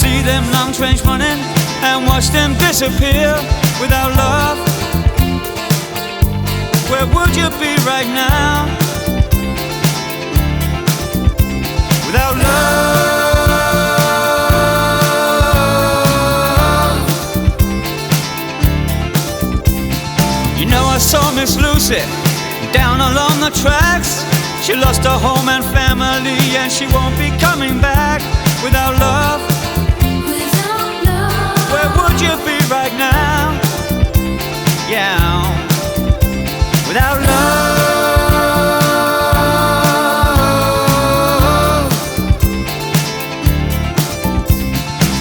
see them long trains running and watch them disappear without love. Where would you be right now? Without love. You know, I saw Miss Lucy down along the tracks. She lost her home and family, and she won't be coming back without love. Without love. Where would you be right now? Yeah, without love.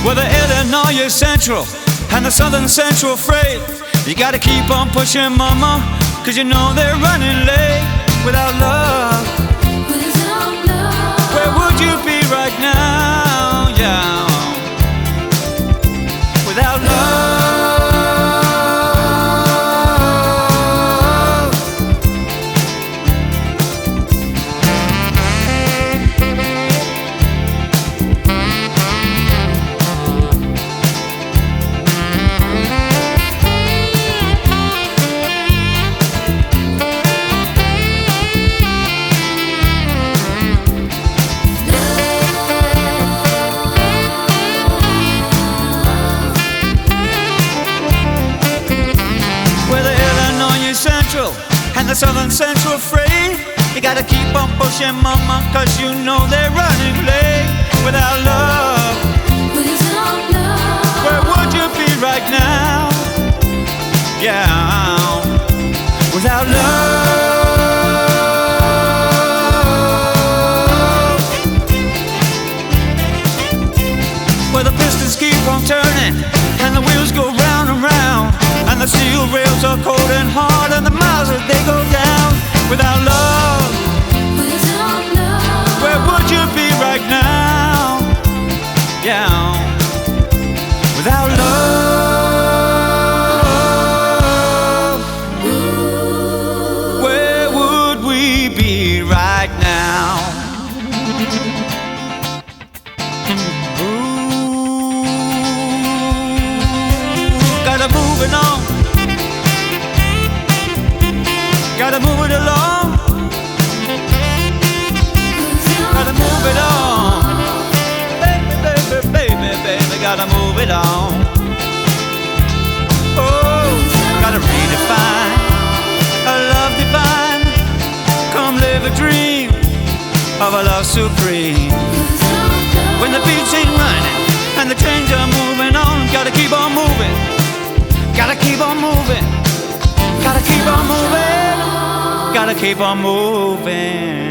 Well, the Illinois Central and the Southern Central Freight, you gotta keep on pushing, mama, cause you know they're running late without love. Without love. Where would you be right now? The Southern Central Freight. You gotta keep on pushing, mama, cause you know they're running late without love. Without love. Where would you be right now? Yeah, without love. Where the pistons keep on turning and the wheels go round and round, and the steel rails are cold and hard, it along, gotta move it on. Baby, baby, baby, baby, gotta move it on. Oh, gotta redefine a love divine. Come live a dream of a love supreme. When the Gotta keep on moving.